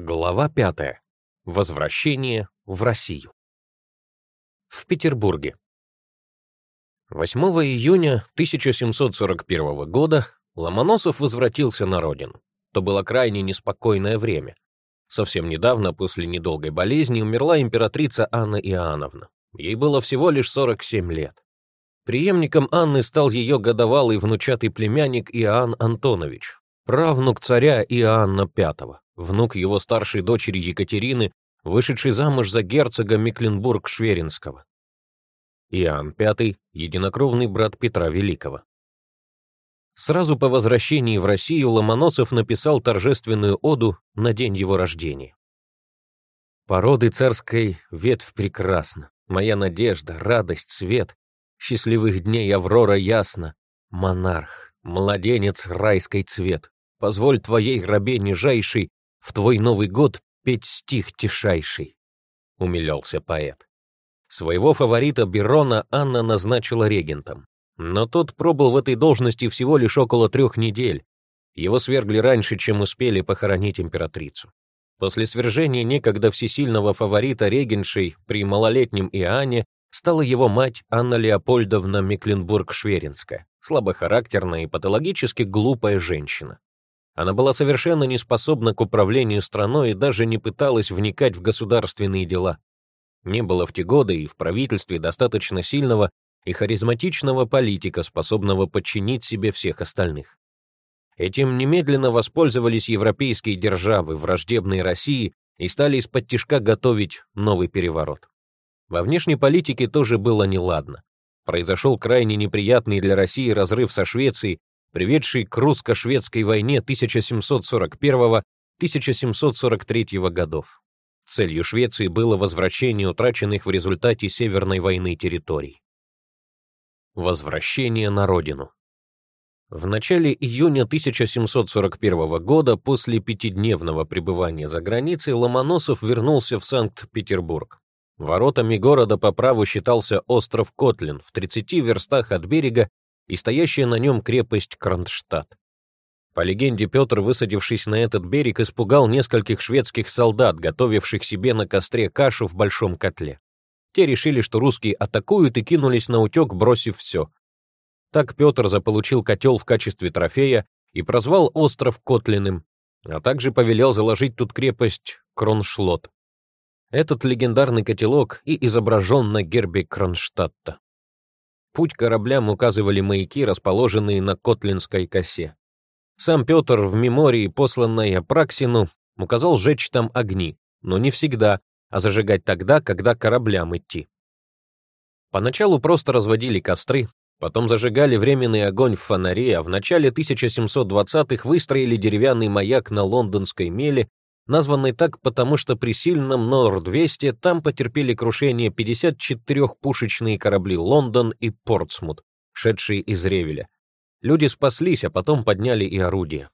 Глава 5. Возвращение в Россию. В Петербурге. 8 июня 1741 года Ломоносов возвратился на родину. То было крайне неспокойное время. Совсем недавно, после недолгой болезни, умерла императрица Анна Иоанновна. Ей было всего лишь 47 лет. Преемником Анны стал ее годовалый внучатый племянник Иоанн Антонович, правнук царя Иоанна V внук его старшей дочери Екатерины, вышедший замуж за герцога Мекленбург-Шверинского. Иоанн V — единокровный брат Петра Великого. Сразу по возвращении в Россию Ломоносов написал торжественную оду на день его рождения. «Породы царской ветвь прекрасна, моя надежда, радость, свет, счастливых дней Аврора ясна, монарх, младенец райской цвет, позволь твоей рабе нижайшей в твой Новый год петь стих тишайший», — умилялся поэт. Своего фаворита Берона Анна назначила регентом. Но тот пробыл в этой должности всего лишь около трех недель. Его свергли раньше, чем успели похоронить императрицу. После свержения некогда всесильного фаворита регеншей при малолетнем Иоанне стала его мать Анна Леопольдовна Мекленбург-Шверинская, слабохарактерная и патологически глупая женщина. Она была совершенно не способна к управлению страной и даже не пыталась вникать в государственные дела. Не было в те годы и в правительстве достаточно сильного и харизматичного политика, способного подчинить себе всех остальных. Этим немедленно воспользовались европейские державы, враждебные России, и стали из-под тишка готовить новый переворот. Во внешней политике тоже было неладно. Произошел крайне неприятный для России разрыв со Швецией, приведший к русско-шведской войне 1741-1743 годов. Целью Швеции было возвращение утраченных в результате Северной войны территорий. Возвращение на родину. В начале июня 1741 года, после пятидневного пребывания за границей, Ломоносов вернулся в Санкт-Петербург. Воротами города по праву считался остров Котлин в 30 верстах от берега и стоящая на нем крепость Кронштадт. По легенде, Петр, высадившись на этот берег, испугал нескольких шведских солдат, готовивших себе на костре кашу в большом котле. Те решили, что русские атакуют, и кинулись на утек, бросив все. Так Петр заполучил котел в качестве трофея и прозвал остров Котлиным, а также повелел заложить тут крепость Кроншлот. Этот легендарный котелок и изображен на гербе Кронштадта. Путь кораблям указывали маяки, расположенные на Котлинской косе. Сам Петр в мемории, посланной Апраксину, указал сжечь там огни, но не всегда, а зажигать тогда, когда кораблям идти. Поначалу просто разводили костры, потом зажигали временный огонь в фонаре, а в начале 1720-х выстроили деревянный маяк на лондонской меле названной так потому, что при сильном Нор-200 там потерпели крушение 54-пушечные корабли «Лондон» и «Портсмут», шедшие из Ревеля. Люди спаслись, а потом подняли и орудия.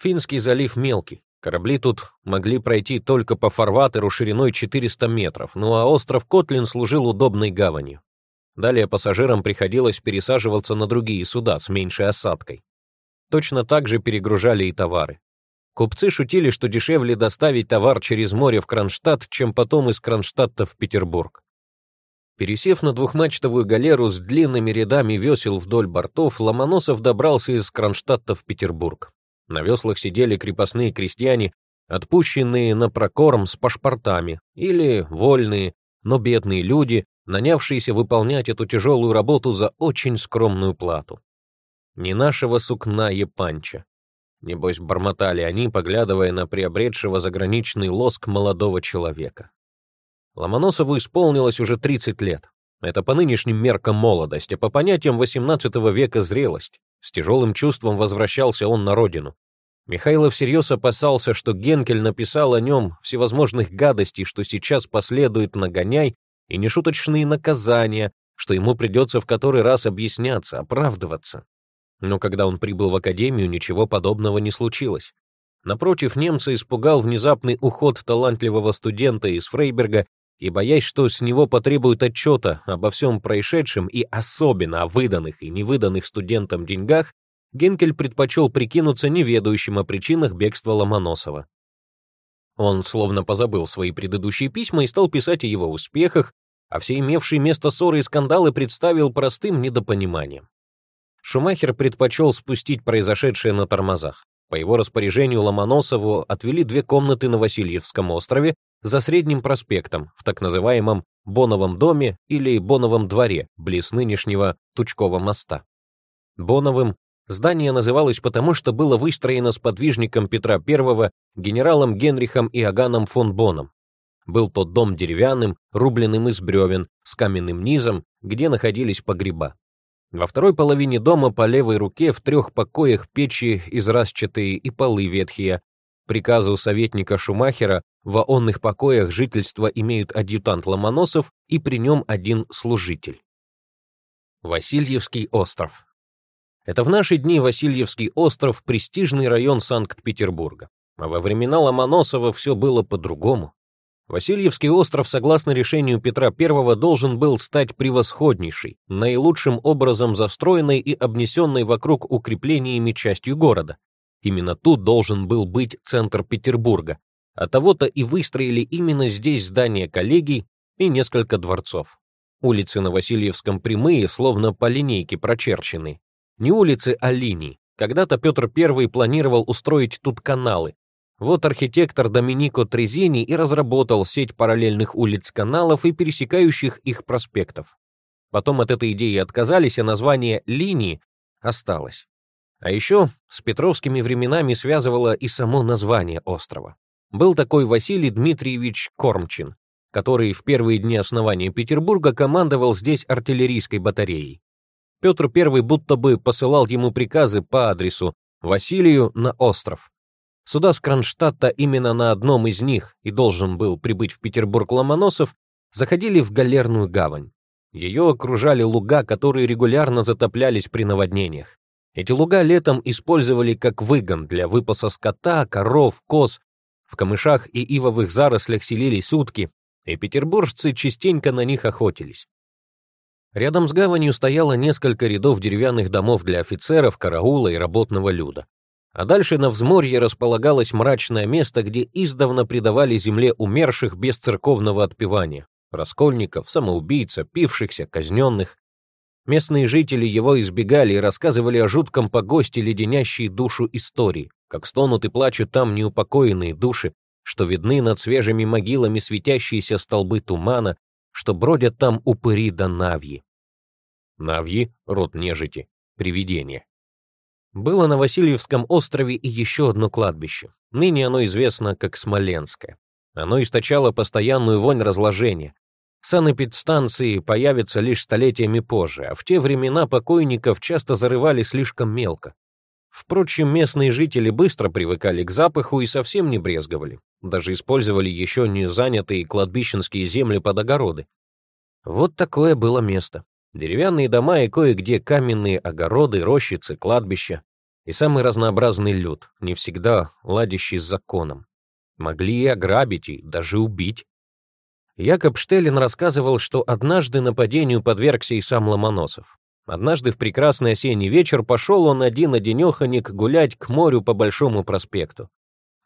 Финский залив мелкий. Корабли тут могли пройти только по фарватеру шириной 400 метров, ну а остров Котлин служил удобной гаванью. Далее пассажирам приходилось пересаживаться на другие суда с меньшей осадкой. Точно так же перегружали и товары. Купцы шутили, что дешевле доставить товар через море в Кронштадт, чем потом из Кронштадта в Петербург. Пересев на двухмачтовую галеру с длинными рядами весел вдоль бортов, Ломоносов добрался из Кронштадта в Петербург. На веслах сидели крепостные крестьяне, отпущенные на прокорм с паспортами, или вольные, но бедные люди, нанявшиеся выполнять эту тяжелую работу за очень скромную плату. Не нашего сукна Епанча, Небось, бормотали они, поглядывая на приобретшего заграничный лоск молодого человека. Ломоносову исполнилось уже 30 лет. Это по нынешним меркам молодость, а по понятиям XVIII века зрелость. С тяжелым чувством возвращался он на родину. Михайлов всерьез опасался, что Генкель написал о нем всевозможных гадостей, что сейчас последует нагоняй и нешуточные наказания, что ему придется в который раз объясняться, оправдываться. Но когда он прибыл в академию, ничего подобного не случилось. Напротив, немца испугал внезапный уход талантливого студента из Фрейберга и, боясь, что с него потребуют отчета обо всем происшедшем и особенно о выданных и невыданных студентам деньгах, Генкель предпочел прикинуться неведающим о причинах бегства Ломоносова. Он словно позабыл свои предыдущие письма и стал писать о его успехах, а все имевшие место ссоры и скандалы представил простым недопониманием. Шумахер предпочел спустить произошедшее на тормозах. По его распоряжению Ломоносову отвели две комнаты на Васильевском острове за Средним проспектом в так называемом Боновом доме или Боновом дворе, близ нынешнего Тучкова моста. Боновым здание называлось потому, что было выстроено с подвижником Петра I, генералом Генрихом Иоганном фон Боном. Был тот дом деревянным, рубленным из бревен, с каменным низом, где находились погреба. Во второй половине дома по левой руке в трех покоях печи израсчатые и полы ветхие. Приказу советника Шумахера в онных покоях жительства имеют адъютант Ломоносов и при нем один служитель. Васильевский остров. Это в наши дни Васильевский остров — престижный район Санкт-Петербурга. А во времена Ломоносова все было по-другому. Васильевский остров, согласно решению Петра I, должен был стать превосходнейшей, наилучшим образом застроенной и обнесенной вокруг укреплениями частью города. Именно тут должен был быть центр Петербурга. А того-то и выстроили именно здесь здания коллегий и несколько дворцов. Улицы на Васильевском прямые, словно по линейке прочерчены. Не улицы, а линии. Когда-то Петр I планировал устроить тут каналы, вот архитектор Доминико Трезини и разработал сеть параллельных улиц-каналов и пересекающих их проспектов. Потом от этой идеи отказались, а название «линии» осталось. А еще с петровскими временами связывало и само название острова. Был такой Василий Дмитриевич Кормчин, который в первые дни основания Петербурга командовал здесь артиллерийской батареей. Петр I будто бы посылал ему приказы по адресу Василию на остров. Суда с Кронштадта именно на одном из них и должен был прибыть в Петербург Ломоносов, заходили в Галерную гавань. Ее окружали луга, которые регулярно затоплялись при наводнениях. Эти луга летом использовали как выгон для выпаса скота, коров, коз. В камышах и ивовых зарослях селились утки, и петербуржцы частенько на них охотились. Рядом с гаванью стояло несколько рядов деревянных домов для офицеров, караула и работного люда. А дальше на взморье располагалось мрачное место, где издавна предавали земле умерших без церковного отпевания, раскольников, самоубийца, пившихся, казненных. Местные жители его избегали и рассказывали о жутком погосте, леденящей душу истории, как стонут и плачут там неупокоенные души, что видны над свежими могилами светящиеся столбы тумана, что бродят там упыри да навьи. Навьи — род нежити, привидения. Было на Васильевском острове и еще одно кладбище. Ныне оно известно как Смоленское. Оно источало постоянную вонь разложения. Санэпидстанции появятся лишь столетиями позже, а в те времена покойников часто зарывали слишком мелко. Впрочем, местные жители быстро привыкали к запаху и совсем не брезговали. Даже использовали еще не занятые кладбищенские земли под огороды. Вот такое было место. Деревянные дома и кое-где каменные огороды, рощицы, кладбища. И самый разнообразный люд, не всегда ладящий с законом. Могли и ограбить, и даже убить. Якоб Штеллин рассказывал, что однажды нападению подвергся и сам Ломоносов. Однажды в прекрасный осенний вечер пошел он один-одинеханик гулять к морю по Большому проспекту.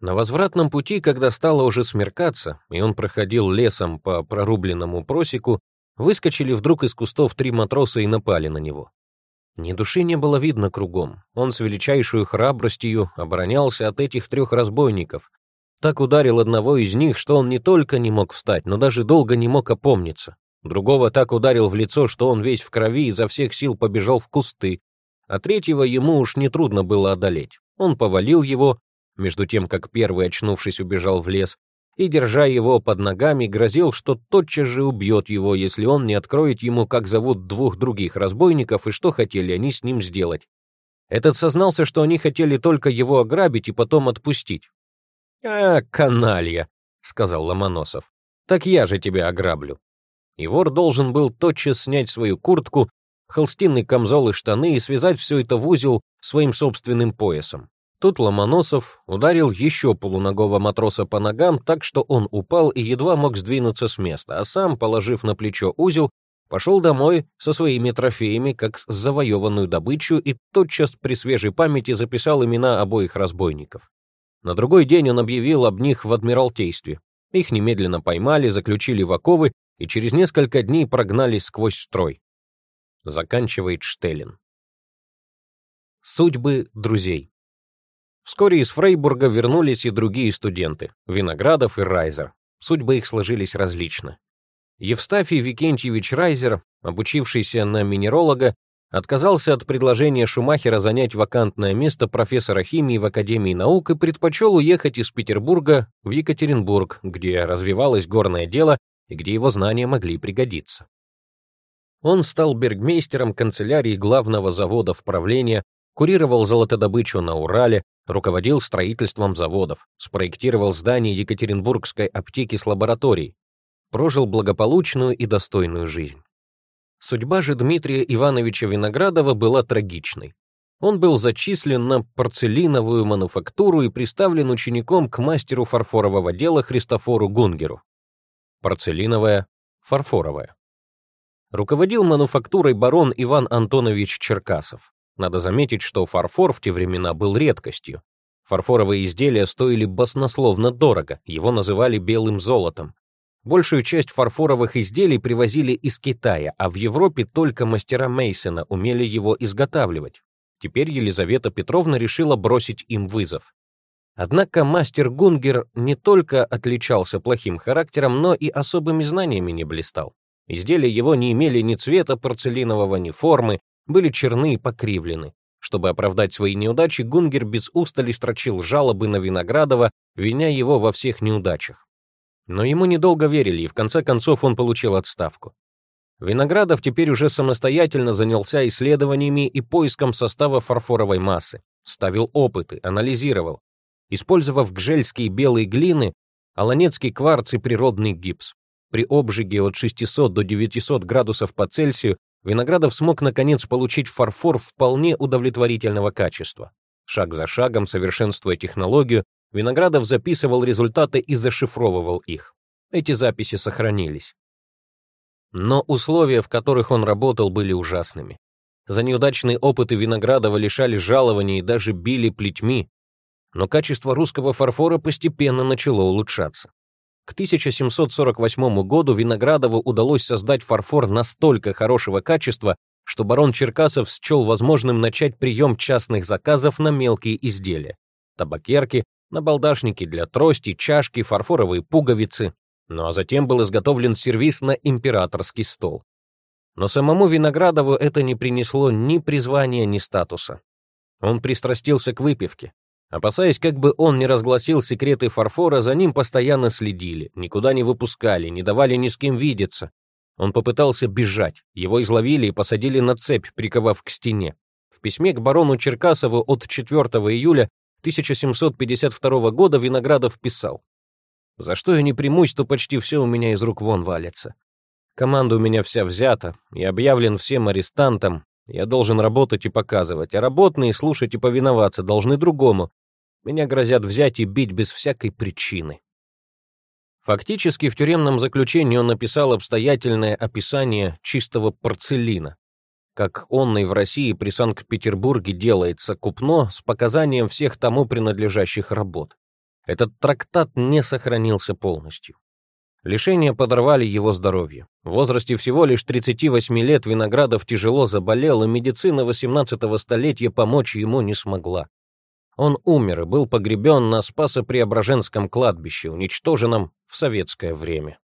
На возвратном пути, когда стало уже смеркаться, и он проходил лесом по прорубленному просеку, Выскочили вдруг из кустов три матроса и напали на него. Ни души не было видно кругом. Он с величайшей храбростью оборонялся от этих трех разбойников. Так ударил одного из них, что он не только не мог встать, но даже долго не мог опомниться. Другого так ударил в лицо, что он весь в крови и изо всех сил побежал в кусты. А третьего ему уж нетрудно было одолеть. Он повалил его, между тем, как первый, очнувшись, убежал в лес, и, держа его под ногами, грозил, что тотчас же убьет его, если он не откроет ему, как зовут двух других разбойников и что хотели они с ним сделать. Этот сознался, что они хотели только его ограбить и потом отпустить. «А, каналья!» — сказал Ломоносов. «Так я же тебя ограблю». И вор должен был тотчас снять свою куртку, холстинный камзол и штаны и связать все это в узел своим собственным поясом. Тут Ломоносов ударил еще полуногого матроса по ногам так, что он упал и едва мог сдвинуться с места, а сам, положив на плечо узел, пошел домой со своими трофеями, как завоеванную добычу, и тотчас при свежей памяти записал имена обоих разбойников. На другой день он объявил об них в Адмиралтействе. Их немедленно поймали, заключили в оковы и через несколько дней прогнали сквозь строй. Заканчивает Штеллин. Судьбы друзей. Вскоре из Фрейбурга вернулись и другие студенты, Виноградов и Райзер. Судьбы их сложились различно. Евстафий Викентьевич Райзер, обучившийся на минеролога, отказался от предложения Шумахера занять вакантное место профессора химии в Академии наук и предпочел уехать из Петербурга в Екатеринбург, где развивалось горное дело и где его знания могли пригодиться. Он стал бергмейстером канцелярии главного завода вправления, курировал золотодобычу на Урале, руководил строительством заводов, спроектировал здание Екатеринбургской аптеки с лабораторией, прожил благополучную и достойную жизнь. Судьба же Дмитрия Ивановича Виноградова была трагичной. Он был зачислен на порцелиновую мануфактуру и приставлен учеником к мастеру фарфорового дела Христофору Гунгеру. Порцелиновая, фарфоровая. Руководил мануфактурой барон Иван Антонович Черкасов. Надо заметить, что фарфор в те времена был редкостью. Фарфоровые изделия стоили баснословно дорого, его называли белым золотом. Большую часть фарфоровых изделий привозили из Китая, а в Европе только мастера Мейсона умели его изготавливать. Теперь Елизавета Петровна решила бросить им вызов. Однако мастер Гунгер не только отличался плохим характером, но и особыми знаниями не блистал. Изделия его не имели ни цвета порцелинового, ни формы, были черны и покривлены. Чтобы оправдать свои неудачи, Гунгер без устали строчил жалобы на Виноградова, виня его во всех неудачах. Но ему недолго верили, и в конце концов он получил отставку. Виноградов теперь уже самостоятельно занялся исследованиями и поиском состава фарфоровой массы, ставил опыты, анализировал, использовав гжельские белые глины, аланецкий кварц и природный гипс. При обжиге от 600 до 900 градусов по Цельсию Виноградов смог наконец получить фарфор вполне удовлетворительного качества. Шаг за шагом, совершенствуя технологию, Виноградов записывал результаты и зашифровывал их. Эти записи сохранились. Но условия, в которых он работал, были ужасными. За неудачные опыты Виноградова лишали жалований и даже били плетьми. Но качество русского фарфора постепенно начало улучшаться. К 1748 году Виноградову удалось создать фарфор настолько хорошего качества, что барон Черкасов счел возможным начать прием частных заказов на мелкие изделия — табакерки, набалдашники для трости, чашки, фарфоровые пуговицы. Ну а затем был изготовлен сервиз на императорский стол. Но самому Виноградову это не принесло ни призвания, ни статуса. Он пристрастился к выпивке, Опасаясь, как бы он не разгласил секреты фарфора, за ним постоянно следили, никуда не выпускали, не давали ни с кем видеться. Он попытался бежать, его изловили и посадили на цепь, приковав к стене. В письме к барону Черкасову от 4 июля 1752 года Виноградов писал «За что я не примусь, то почти все у меня из рук вон валится. Команда у меня вся взята, я объявлен всем арестантом, я должен работать и показывать, а работные слушать и повиноваться должны другому. Меня грозят взять и бить без всякой причины. Фактически в тюремном заключении он написал обстоятельное описание чистого порцелина, как онный в России при Санкт-Петербурге делается купно с показанием всех тому принадлежащих работ. Этот трактат не сохранился полностью. Лишения подорвали его здоровье. В возрасте всего лишь 38 лет Виноградов тяжело заболел, и медицина 18-го столетия помочь ему не смогла. Он умер и был погребен на Спасо-Преображенском кладбище, уничтоженном в советское время.